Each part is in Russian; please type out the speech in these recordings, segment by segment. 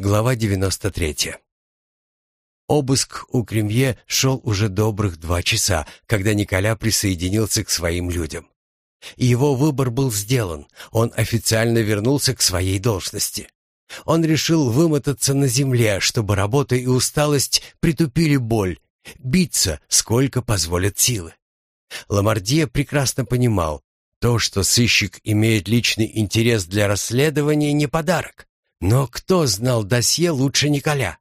Глава 93. Обыск у Кремье шел уже добрых два часа, когда Николя присоединился к своим людям. Его выбор был сделан, он официально вернулся к своей должности. Он решил вымотаться на земле, чтобы работа и усталость притупили боль, биться, сколько позволят силы. Ламардье прекрасно понимал, то, что сыщик имеет личный интерес для расследования, не подарок. Но кто знал досье лучше Николя?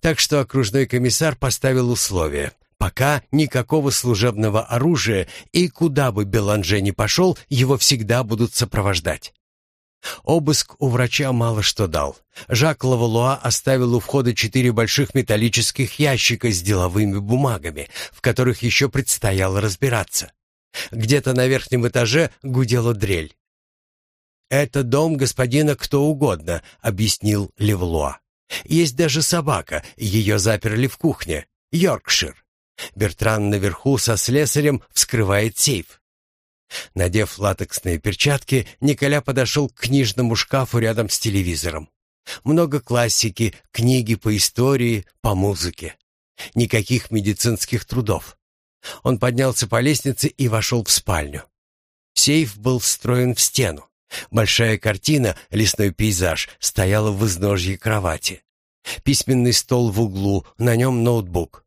Так что окружной комиссар поставил условие. Пока никакого служебного оружия, и куда бы Беланже ни пошел, его всегда будут сопровождать. Обыск у врача мало что дал. Жак Лавалуа оставил у входа четыре больших металлических ящика с деловыми бумагами, в которых еще предстояло разбираться. Где-то на верхнем этаже гудела дрель. «Это дом господина кто угодно», — объяснил Левлуа. «Есть даже собака, ее заперли в кухне. Йоркшир. Бертран наверху со слесарем вскрывает сейф». Надев латексные перчатки, Николя подошел к книжному шкафу рядом с телевизором. Много классики, книги по истории, по музыке. Никаких медицинских трудов. Он поднялся по лестнице и вошел в спальню. Сейф был встроен в стену. Большая картина, лесной пейзаж, стояла в изножье кровати. Письменный стол в углу, на нем ноутбук.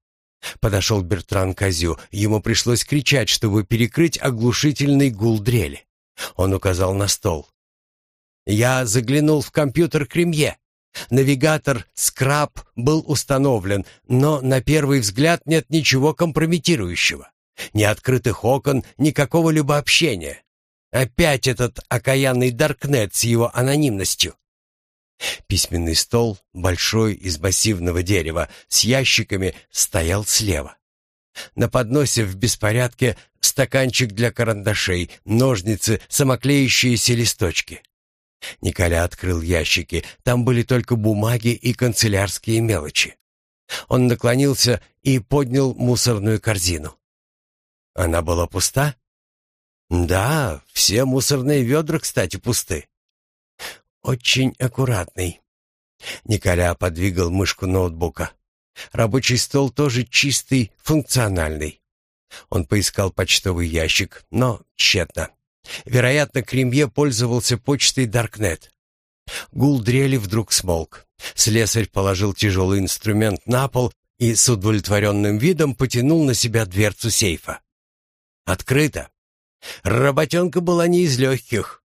Подошел Бертран Козю. Ему пришлось кричать, чтобы перекрыть оглушительный гул дрели. Он указал на стол. «Я заглянул в компьютер Кремье. Навигатор «Скраб» был установлен, но на первый взгляд нет ничего компрометирующего. Ни открытых окон, никакого либо общения. Опять этот окаянный Даркнет с его анонимностью. Письменный стол, большой, из массивного дерева, с ящиками, стоял слева. На подносе в беспорядке стаканчик для карандашей, ножницы, самоклеющиеся листочки. Николя открыл ящики, там были только бумаги и канцелярские мелочи. Он наклонился и поднял мусорную корзину. Она была пуста? Да, все мусорные ведра, кстати, пусты. Очень аккуратный. Николя подвигал мышку ноутбука. Рабочий стол тоже чистый, функциональный. Он поискал почтовый ящик, но тщетно. Вероятно, Кремье пользовался почтой Даркнет. Гул дрели вдруг смолк. Слесарь положил тяжелый инструмент на пол и с удовлетворенным видом потянул на себя дверцу сейфа. «Открыто!» Работенка была не из легких.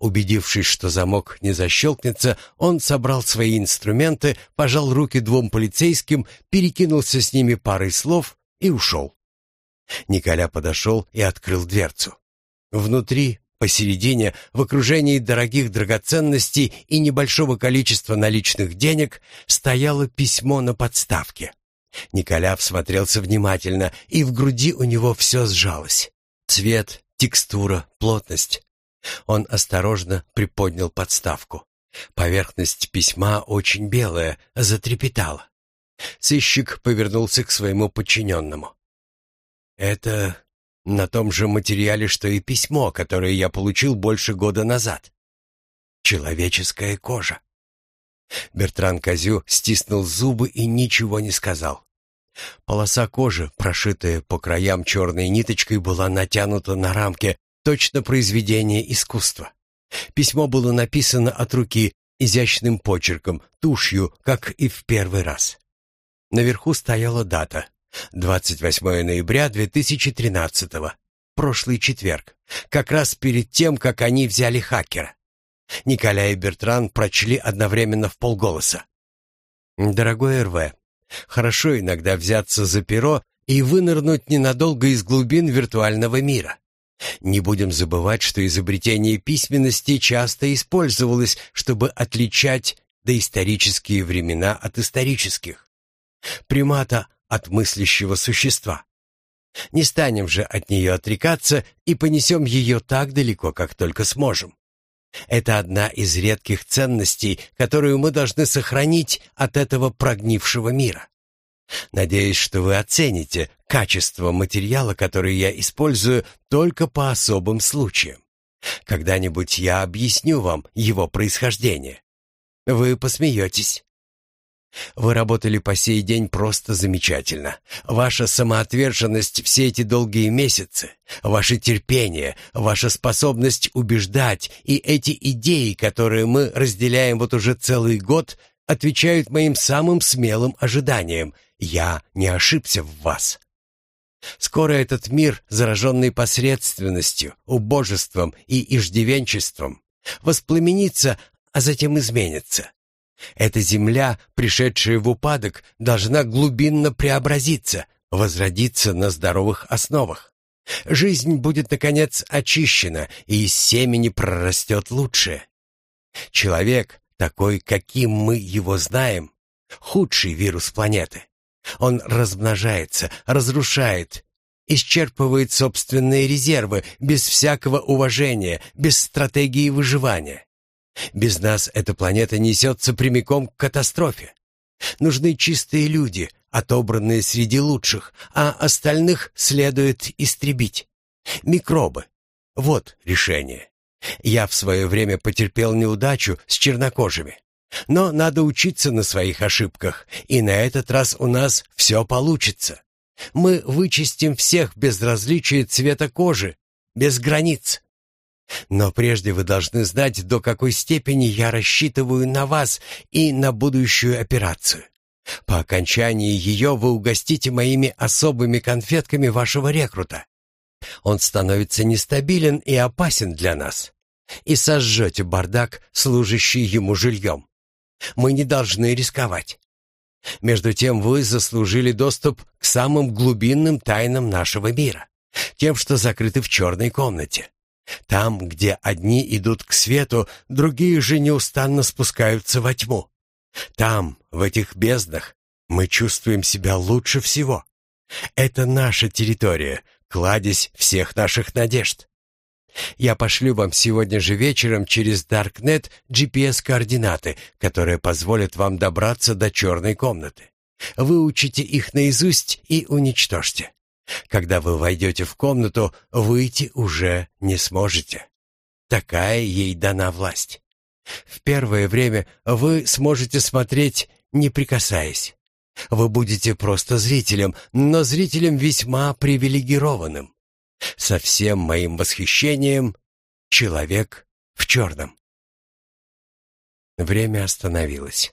Убедившись, что замок не защелкнется, он собрал свои инструменты, пожал руки двум полицейским, перекинулся с ними парой слов и ушел. Николя подошел и открыл дверцу. Внутри, посередине, в окружении дорогих драгоценностей и небольшого количества наличных денег, стояло письмо на подставке. Николя всмотрелся внимательно, и в груди у него все сжалось. Цвет, текстура, плотность. Он осторожно приподнял подставку. Поверхность письма очень белая, затрепетала. Сыщик повернулся к своему подчиненному. «Это на том же материале, что и письмо, которое я получил больше года назад. Человеческая кожа». Бертран Козю стиснул зубы и ничего не сказал. Полоса кожи, прошитая по краям черной ниточкой, была натянута на рамке, точно произведение искусства. Письмо было написано от руки, изящным почерком, тушью, как и в первый раз. Наверху стояла дата — 28 ноября 2013 -го, прошлый четверг, как раз перед тем, как они взяли хакера. Николя и Бертран прочли одновременно в полголоса. «Дорогой РВ, Хорошо иногда взяться за перо и вынырнуть ненадолго из глубин виртуального мира. Не будем забывать, что изобретение письменности часто использовалось, чтобы отличать доисторические времена от исторических. Примата от мыслящего существа. Не станем же от нее отрекаться и понесем ее так далеко, как только сможем. Это одна из редких ценностей, которую мы должны сохранить от этого прогнившего мира. Надеюсь, что вы оцените качество материала, который я использую только по особым случаям. Когда-нибудь я объясню вам его происхождение. Вы посмеетесь. Вы работали по сей день просто замечательно. Ваша самоотверженность все эти долгие месяцы, ваше терпение, ваша способность убеждать и эти идеи, которые мы разделяем вот уже целый год, отвечают моим самым смелым ожиданиям. Я не ошибся в вас. Скоро этот мир, зараженный посредственностью, убожеством и иждивенчеством, воспламенится, а затем изменится. Эта земля, пришедшая в упадок, должна глубинно преобразиться, возродиться на здоровых основах. Жизнь будет, наконец, очищена, и из семени прорастет лучшее. Человек, такой, каким мы его знаем, худший вирус планеты. Он размножается, разрушает, исчерпывает собственные резервы без всякого уважения, без стратегии выживания. Без нас эта планета несется прямиком к катастрофе. Нужны чистые люди, отобранные среди лучших, а остальных следует истребить. Микробы. Вот решение. Я в свое время потерпел неудачу с чернокожими. Но надо учиться на своих ошибках, и на этот раз у нас все получится. Мы вычистим всех без различия цвета кожи, без границ. Но прежде вы должны знать, до какой степени я рассчитываю на вас и на будущую операцию. По окончании ее вы угостите моими особыми конфетками вашего рекрута. Он становится нестабилен и опасен для нас. И сожжете бардак, служащий ему жильем. Мы не должны рисковать. Между тем вы заслужили доступ к самым глубинным тайнам нашего мира, тем, что закрыты в черной комнате. Там, где одни идут к свету, другие же неустанно спускаются во тьму. Там, в этих безднах, мы чувствуем себя лучше всего. Это наша территория, кладезь всех наших надежд. Я пошлю вам сегодня же вечером через Даркнет GPS-координаты, которые позволят вам добраться до черной комнаты. Выучите их наизусть и уничтожьте. Когда вы войдете в комнату, выйти уже не сможете. Такая ей дана власть. В первое время вы сможете смотреть, не прикасаясь. Вы будете просто зрителем, но зрителем весьма привилегированным. Со всем моим восхищением человек в черном. Время остановилось.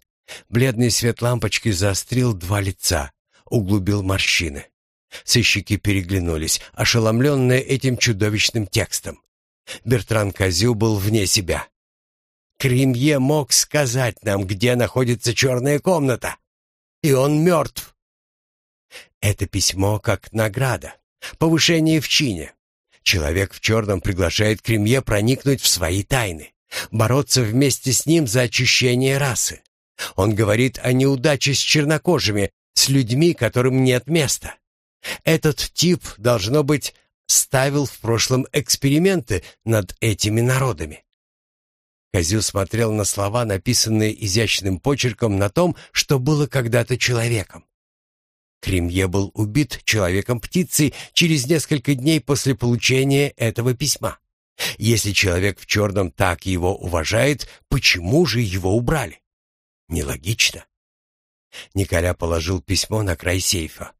Бледный свет лампочки заострил два лица, углубил морщины. Сыщики переглянулись, ошеломленные этим чудовищным текстом. Бертран Казю был вне себя. Кремье мог сказать нам, где находится черная комната. И он мертв. Это письмо как награда, повышение в чине. Человек в черном приглашает Кремье проникнуть в свои тайны, бороться вместе с ним за очищение расы. Он говорит о неудаче с чернокожими, с людьми, которым нет места. Этот тип, должно быть, ставил в прошлом эксперименты над этими народами. Козю смотрел на слова, написанные изящным почерком на том, что было когда-то человеком. Кремье был убит человеком-птицей через несколько дней после получения этого письма. Если человек в черном так его уважает, почему же его убрали? Нелогично. Николя положил письмо на край сейфа.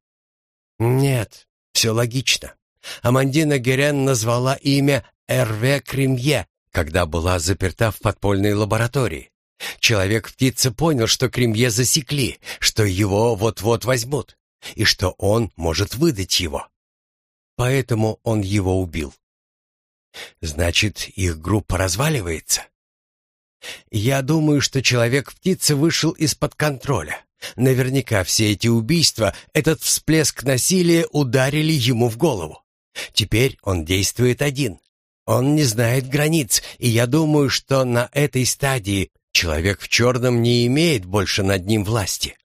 Нет, все логично. Амандина Герен назвала имя Эрве Кремье, когда была заперта в подпольной лаборатории. Человек-птица понял, что Кремье засекли, что его вот-вот возьмут, и что он может выдать его. Поэтому он его убил. Значит, их группа разваливается? Я думаю, что Человек-птица вышел из-под контроля. Наверняка все эти убийства, этот всплеск насилия ударили ему в голову. Теперь он действует один. Он не знает границ, и я думаю, что на этой стадии человек в черном не имеет больше над ним власти.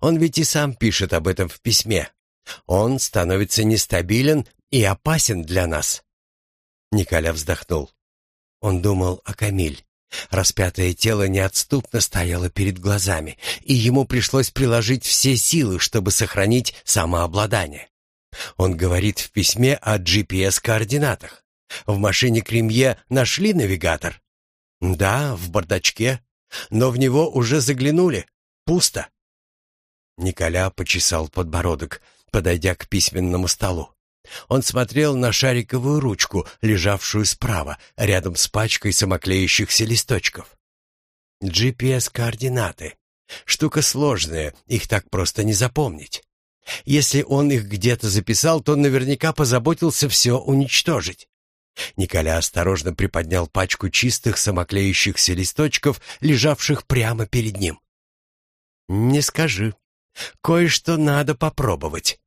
Он ведь и сам пишет об этом в письме. Он становится нестабилен и опасен для нас. Николя вздохнул. Он думал о Камиль. Распятое тело неотступно стояло перед глазами, и ему пришлось приложить все силы, чтобы сохранить самообладание. Он говорит в письме о GPS-координатах. В машине Кремье нашли навигатор? Да, в бардачке. Но в него уже заглянули. Пусто. Николя почесал подбородок, подойдя к письменному столу. Он смотрел на шариковую ручку, лежавшую справа, рядом с пачкой самоклеющихся листочков. GPS-координаты. Штука сложная, их так просто не запомнить. Если он их где-то записал, то наверняка позаботился все уничтожить. Николя осторожно приподнял пачку чистых самоклеющихся листочков, лежавших прямо перед ним. «Не скажи. Кое-что надо попробовать».